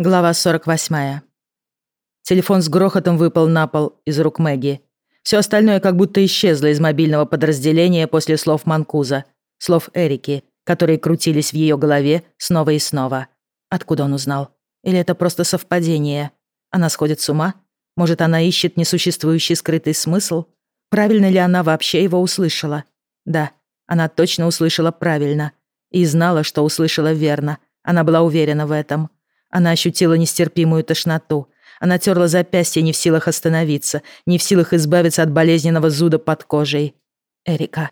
Глава 48. Телефон с грохотом выпал на пол из рук Мэгги. Все остальное как будто исчезло из мобильного подразделения после слов Манкуза, слов Эрики, которые крутились в ее голове снова и снова. Откуда он узнал? Или это просто совпадение? Она сходит с ума? Может, она ищет несуществующий скрытый смысл? Правильно ли она вообще его услышала? Да, она точно услышала правильно. И знала, что услышала верно. Она была уверена в этом. Она ощутила нестерпимую тошноту. Она терла запястье, не в силах остановиться, не в силах избавиться от болезненного зуда под кожей. Эрика.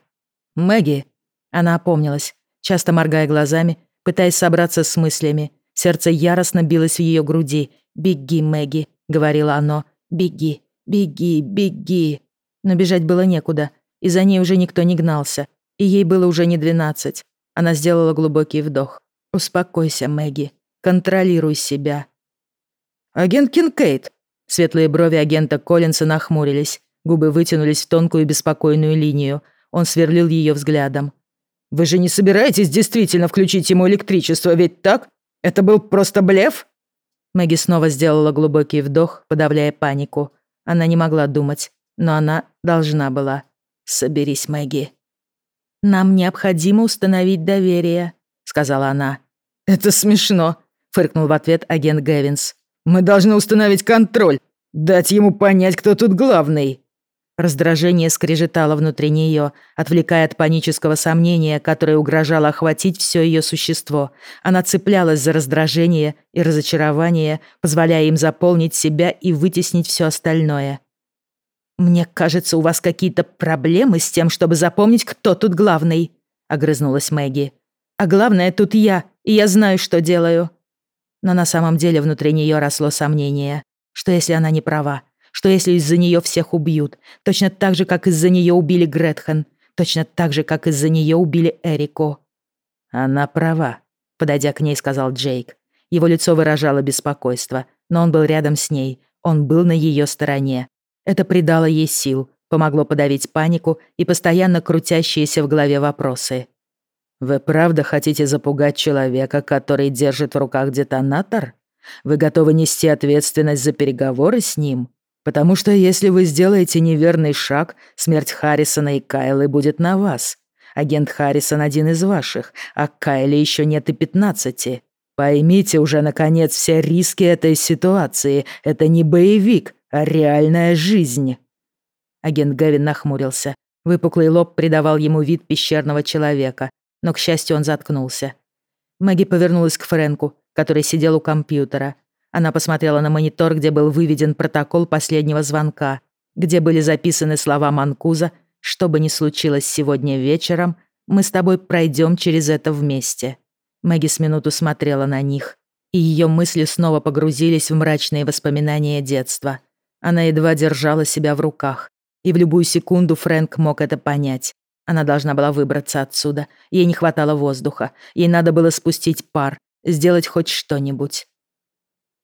Мэгги. Она опомнилась, часто моргая глазами, пытаясь собраться с мыслями. Сердце яростно билось в ее груди. «Беги, Мэгги», — говорило оно. «Беги, беги, беги». Но бежать было некуда, и за ней уже никто не гнался. И ей было уже не двенадцать. Она сделала глубокий вдох. «Успокойся, Мэгги. Контролируй себя. Агент Кинкейт. Светлые брови агента Коллинса нахмурились. Губы вытянулись в тонкую беспокойную линию. Он сверлил ее взглядом. «Вы же не собираетесь действительно включить ему электричество, ведь так? Это был просто блеф?» Мэгги снова сделала глубокий вдох, подавляя панику. Она не могла думать, но она должна была. «Соберись, Мэгги». «Нам необходимо установить доверие», — сказала она. «Это смешно», фыркнул в ответ агент Гэвинс. «Мы должны установить контроль, дать ему понять, кто тут главный». Раздражение скрежетало внутри нее, отвлекая от панического сомнения, которое угрожало охватить все ее существо. Она цеплялась за раздражение и разочарование, позволяя им заполнить себя и вытеснить все остальное. «Мне кажется, у вас какие-то проблемы с тем, чтобы запомнить, кто тут главный», — огрызнулась Мэгги. «А главное, тут я, и я знаю, что делаю. Но на самом деле внутри нее росло сомнение, что если она не права, что если из-за нее всех убьют, точно так же, как из-за нее убили Гретхен, точно так же, как из-за нее убили Эрику. «Она права», — подойдя к ней, сказал Джейк. Его лицо выражало беспокойство, но он был рядом с ней, он был на ее стороне. Это придало ей сил, помогло подавить панику и постоянно крутящиеся в голове вопросы. Вы правда хотите запугать человека, который держит в руках детонатор? Вы готовы нести ответственность за переговоры с ним? Потому что если вы сделаете неверный шаг, смерть Харрисона и Кайлы будет на вас. Агент Харрисон один из ваших, а Кайли еще нет и пятнадцати. Поймите уже, наконец, все риски этой ситуации. Это не боевик, а реальная жизнь. Агент Гевин нахмурился. Выпуклый лоб придавал ему вид пещерного человека, но, к счастью, он заткнулся. Мэгги повернулась к Фрэнку, который сидел у компьютера. Она посмотрела на монитор, где был выведен протокол последнего звонка, где были записаны слова Манкуза «Что бы ни случилось сегодня вечером, мы с тобой пройдем через это вместе». Мэгги с минуту смотрела на них, и ее мысли снова погрузились в мрачные воспоминания детства. Она едва держала себя в руках, и в любую секунду Фрэнк мог это понять. Она должна была выбраться отсюда. Ей не хватало воздуха. Ей надо было спустить пар, сделать хоть что-нибудь.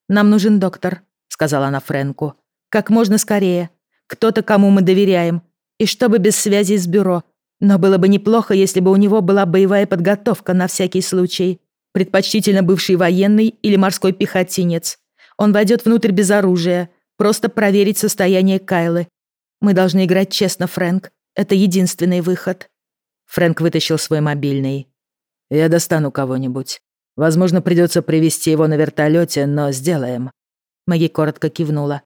«Нам нужен доктор», — сказала она Фрэнку. «Как можно скорее. Кто-то, кому мы доверяем. И чтобы без связи с бюро. Но было бы неплохо, если бы у него была боевая подготовка на всякий случай. Предпочтительно бывший военный или морской пехотинец. Он войдет внутрь без оружия. Просто проверить состояние Кайлы. Мы должны играть честно, Фрэнк. Это единственный выход. Фрэнк вытащил свой мобильный. Я достану кого-нибудь. Возможно, придется привести его на вертолете, но сделаем. Мэгги коротко кивнула.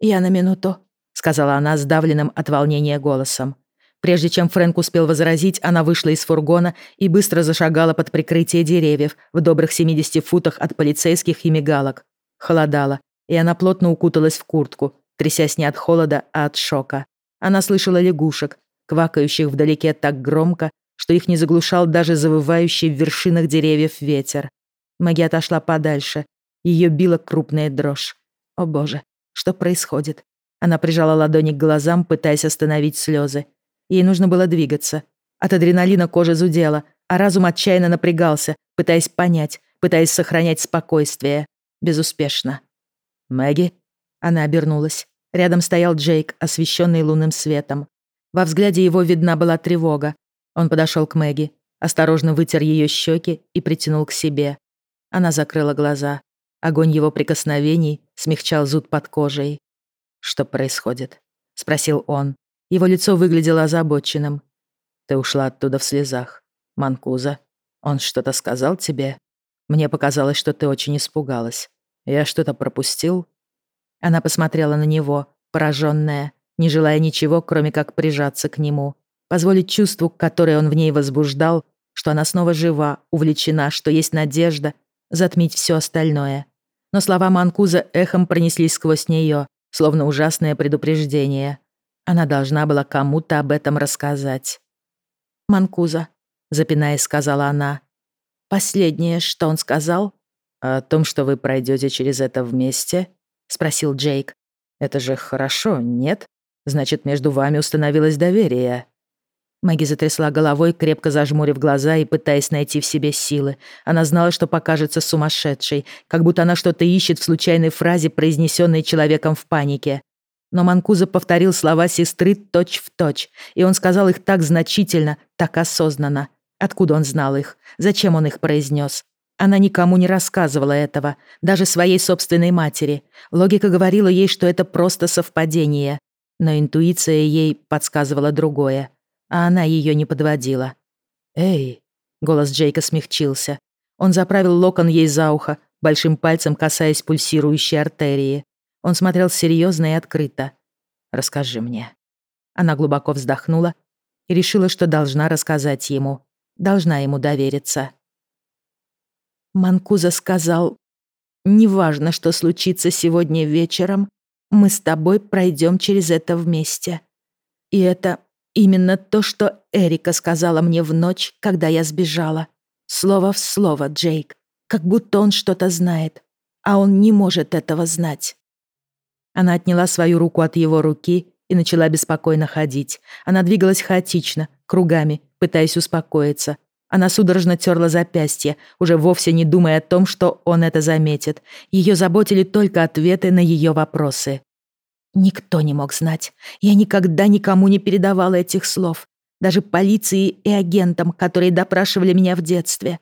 «Я на минуту», — сказала она сдавленным от волнения голосом. Прежде чем Фрэнк успел возразить, она вышла из фургона и быстро зашагала под прикрытие деревьев в добрых 70 футах от полицейских и мигалок. Холодало, и она плотно укуталась в куртку, трясясь не от холода, а от шока. Она слышала лягушек, квакающих вдалеке так громко, что их не заглушал даже завывающий в вершинах деревьев ветер. Маги отошла подальше. Ее била крупная дрожь. О боже, что происходит? Она прижала ладони к глазам, пытаясь остановить слезы. Ей нужно было двигаться. От адреналина кожа зудела, а разум отчаянно напрягался, пытаясь понять, пытаясь сохранять спокойствие. Безуспешно. «Мэгги?» Она обернулась. Рядом стоял Джейк, освещенный лунным светом. Во взгляде его видна была тревога. Он подошел к Мэгги, осторожно вытер ее щеки и притянул к себе. Она закрыла глаза. Огонь его прикосновений смягчал зуд под кожей. «Что происходит?» — спросил он. Его лицо выглядело озабоченным. «Ты ушла оттуда в слезах. Манкуза, он что-то сказал тебе? Мне показалось, что ты очень испугалась. Я что-то пропустил?» Она посмотрела на него, пораженная, не желая ничего, кроме как прижаться к нему, позволить чувству, которое он в ней возбуждал, что она снова жива, увлечена, что есть надежда, затмить все остальное. Но слова Манкуза эхом пронеслись сквозь нее, словно ужасное предупреждение. Она должна была кому-то об этом рассказать. «Манкуза», — запинаясь, сказала она. «Последнее, что он сказал?» «О том, что вы пройдете через это вместе?» — спросил Джейк. «Это же хорошо, нет? Значит, между вами установилось доверие». Мэгги затрясла головой, крепко зажмурив глаза и пытаясь найти в себе силы. Она знала, что покажется сумасшедшей, как будто она что-то ищет в случайной фразе, произнесенной человеком в панике. Но Манкуза повторил слова сестры точь-в-точь, точь, и он сказал их так значительно, так осознанно. Откуда он знал их? Зачем он их произнес? Она никому не рассказывала этого, даже своей собственной матери. Логика говорила ей, что это просто совпадение. Но интуиция ей подсказывала другое а она ее не подводила. «Эй!» — голос Джейка смягчился. Он заправил локон ей за ухо, большим пальцем касаясь пульсирующей артерии. Он смотрел серьезно и открыто. «Расскажи мне». Она глубоко вздохнула и решила, что должна рассказать ему, должна ему довериться. Манкуза сказал, «Неважно, что случится сегодня вечером, мы с тобой пройдем через это вместе. И это Именно то, что Эрика сказала мне в ночь, когда я сбежала. Слово в слово, Джейк. Как будто он что-то знает. А он не может этого знать. Она отняла свою руку от его руки и начала беспокойно ходить. Она двигалась хаотично, кругами, пытаясь успокоиться. Она судорожно терла запястье, уже вовсе не думая о том, что он это заметит. Ее заботили только ответы на ее вопросы. Никто не мог знать. Я никогда никому не передавала этих слов. Даже полиции и агентам, которые допрашивали меня в детстве.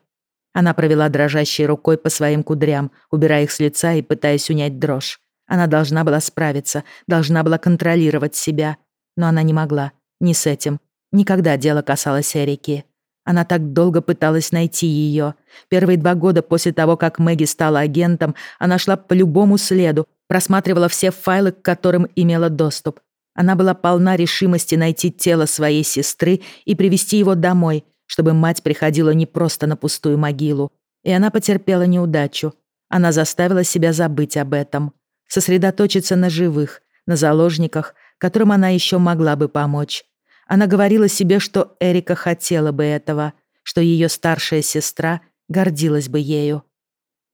Она провела дрожащей рукой по своим кудрям, убирая их с лица и пытаясь унять дрожь. Она должна была справиться, должна была контролировать себя. Но она не могла. Ни с этим. Никогда дело касалось Эрики. Она так долго пыталась найти ее. Первые два года после того, как Мэгги стала агентом, она шла по любому следу, просматривала все файлы, к которым имела доступ. Она была полна решимости найти тело своей сестры и привести его домой, чтобы мать приходила не просто на пустую могилу. И она потерпела неудачу. Она заставила себя забыть об этом, сосредоточиться на живых, на заложниках, которым она еще могла бы помочь. Она говорила себе, что Эрика хотела бы этого, что ее старшая сестра гордилась бы ею.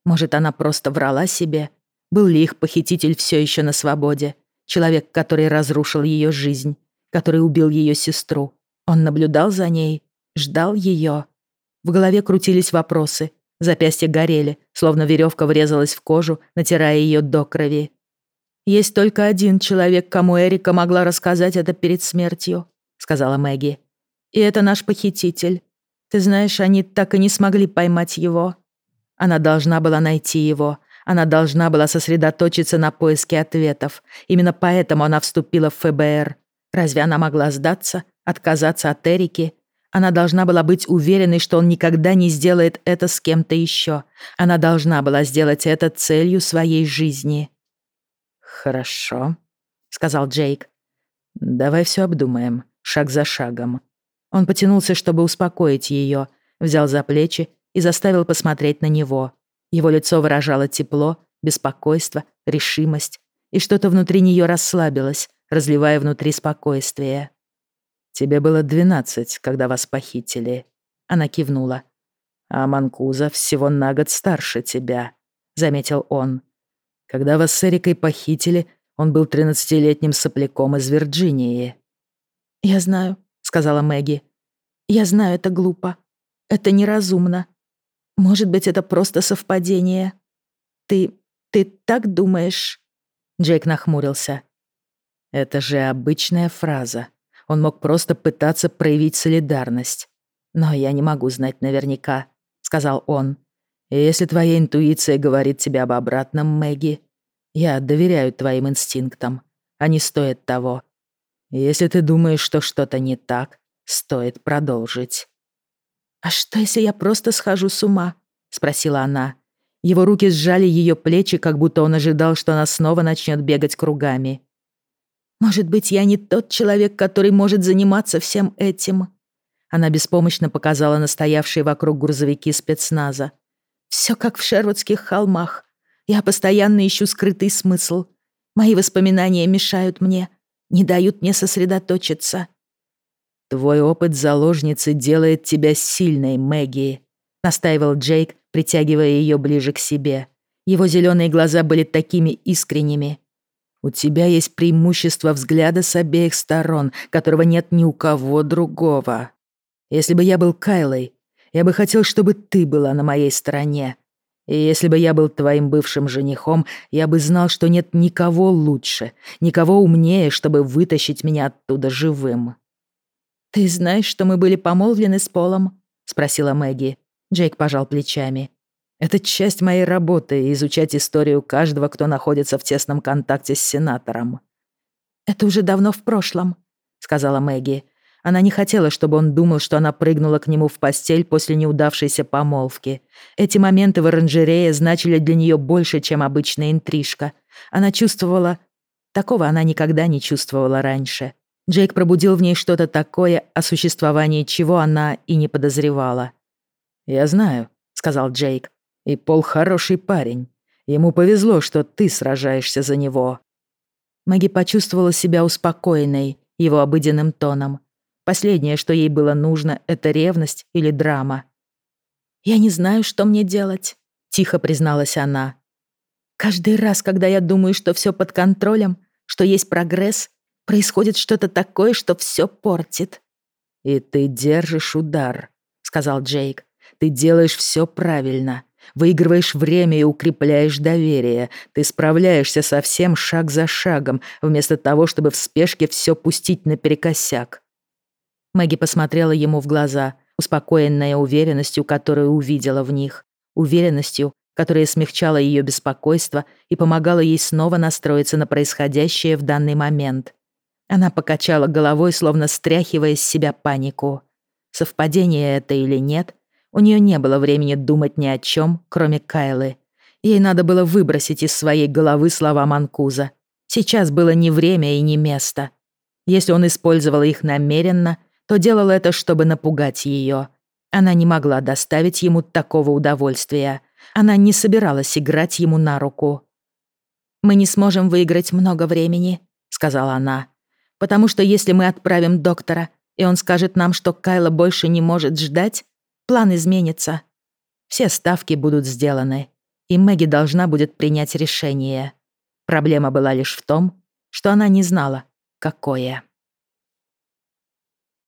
Может, она просто врала себе, был ли их похититель все еще на свободе? Человек, который разрушил ее жизнь, который убил ее сестру. Он наблюдал за ней, ждал ее. В голове крутились вопросы. Запястья горели, словно веревка врезалась в кожу, натирая ее до крови. «Есть только один человек, кому Эрика могла рассказать это перед смертью», — сказала Мэгги. «И это наш похититель. Ты знаешь, они так и не смогли поймать его. Она должна была найти его, она должна была сосредоточиться на поиске ответов. Именно поэтому она вступила в ФБР. Разве она могла сдаться, отказаться от Эрики? Она должна была быть уверенной, что он никогда не сделает это с кем-то еще. Она должна была сделать это целью своей жизни. «Хорошо», — сказал Джейк. «Давай все обдумаем, шаг за шагом». Он потянулся, чтобы успокоить ее, взял за плечи и заставил посмотреть на него. Его лицо выражало тепло, беспокойство, решимость, и что-то внутри нее расслабилось, разливая внутри спокойствие. «Тебе было двенадцать, когда вас похитили», — она кивнула. «А Манкуза всего на год старше тебя», — заметил он. «Когда вас с Эрикой похитили, он был тринадцатилетним сопляком из Вирджинии». «Я знаю», — сказала Мэгги. «Я знаю, это глупо. Это неразумно. Может быть, это просто совпадение. Ты... ты так думаешь?» Джейк нахмурился. «Это же обычная фраза. Он мог просто пытаться проявить солидарность. Но я не могу знать наверняка», — сказал он. И если твоя интуиция говорит тебе об обратном, Мэгги, я доверяю твоим инстинктам. Они стоят того. Если ты думаешь, что что-то не так, стоит продолжить. «А что, если я просто схожу с ума?» — спросила она. Его руки сжали ее плечи, как будто он ожидал, что она снова начнет бегать кругами. «Может быть, я не тот человек, который может заниматься всем этим?» Она беспомощно показала настоявшие вокруг грузовики спецназа. «Все как в Шервудских холмах. Я постоянно ищу скрытый смысл. Мои воспоминания мешают мне, не дают мне сосредоточиться». «Твой опыт заложницы делает тебя сильной, Мэгги», — настаивал Джейк, притягивая ее ближе к себе. Его зеленые глаза были такими искренними. «У тебя есть преимущество взгляда с обеих сторон, которого нет ни у кого другого. Если бы я был Кайлой, я бы хотел, чтобы ты была на моей стороне. И если бы я был твоим бывшим женихом, я бы знал, что нет никого лучше, никого умнее, чтобы вытащить меня оттуда живым». «Ты знаешь, что мы были помолвлены с Полом?» — спросила Мэгги. Джейк пожал плечами. «Это часть моей работы — изучать историю каждого, кто находится в тесном контакте с сенатором». «Это уже давно в прошлом», — сказала Мэгги. Она не хотела, чтобы он думал, что она прыгнула к нему в постель после неудавшейся помолвки. Эти моменты в оранжерее значили для нее больше, чем обычная интрижка. Она чувствовала... Такого она никогда не чувствовала раньше. Джейк пробудил в ней что-то такое, о существовании чего она и не подозревала. «Я знаю», — сказал Джейк. «И Пол хороший парень. Ему повезло, что ты сражаешься за него». Мэгги почувствовала себя успокоенной его обыденным тоном. Последнее, что ей было нужно, это ревность или драма. «Я не знаю, что мне делать», — тихо призналась она. «Каждый раз, когда я думаю, что все под контролем, что есть прогресс, происходит что-то такое, что все портит». «И ты держишь удар», — сказал Джейк. «Ты делаешь все правильно. Выигрываешь время и укрепляешь доверие. Ты справляешься со всем шаг за шагом, вместо того, чтобы в спешке все пустить наперекосяк. Мэгги посмотрела ему в глаза, успокоенная уверенностью, которую увидела в них. Уверенностью, которая смягчала ее беспокойство и помогала ей снова настроиться на происходящее в данный момент. Она покачала головой, словно стряхивая с себя панику. Совпадение это или нет, у нее не было времени думать ни о чем, кроме Кайлы. Ей надо было выбросить из своей головы слова Манкуза. Сейчас было не время и не место. Если он использовал их намеренно — то делал это, чтобы напугать ее. Она не могла доставить ему такого удовольствия. Она не собиралась играть ему на руку. «Мы не сможем выиграть много времени», — сказала она. «Потому что если мы отправим доктора, и он скажет нам, что Кайла больше не может ждать, план изменится. Все ставки будут сделаны, и Мэгги должна будет принять решение. Проблема была лишь в том, что она не знала, какое.